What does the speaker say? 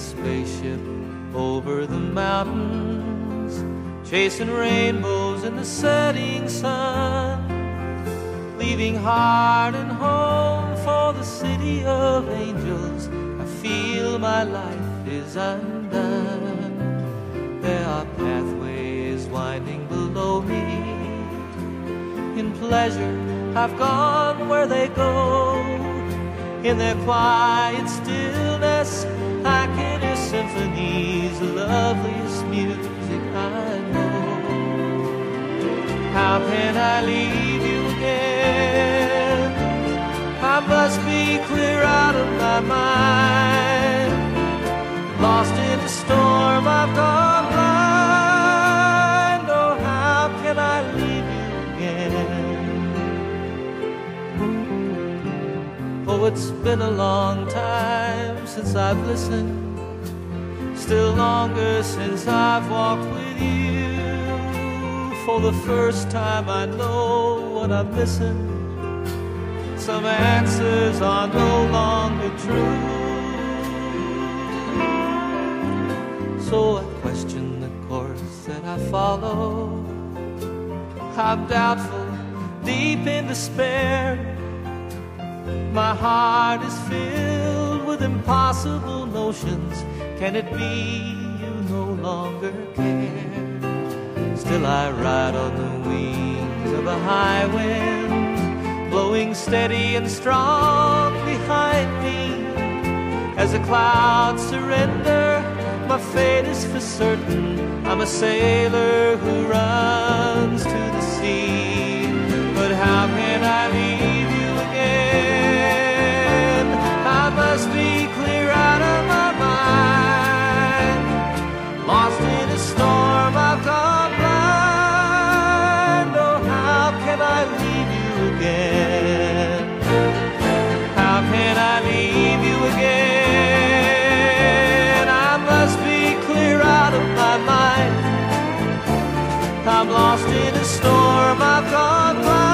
spaceship over the mountains, chasing rainbows in the setting sun, leaving heart and home for the city of angels. I feel my life is undone. There are pathways winding below me. In pleasure, I've gone where they go. In their quiet, still can I leave you again? I must be clear out of my mind. Lost in a storm, I've gone blind. Oh, how can I leave you again? Oh, it's been a long time since I've listened, still longer since I've walked with. For the first time, I know what I'm missing. Some answers are no longer true. So I question the course that I follow. I'm doubtful, deep in despair. My heart is filled with impossible notions. Can it be you no longer care? Still I ride on the wings of a high wind, blowing steady and strong behind me. As the clouds surrender, my fate is for certain. I'm a sailor who runs to the sea. But how can I leave you again? I must be clear out of my mind. Lost in a storm, lost in a storm. I've.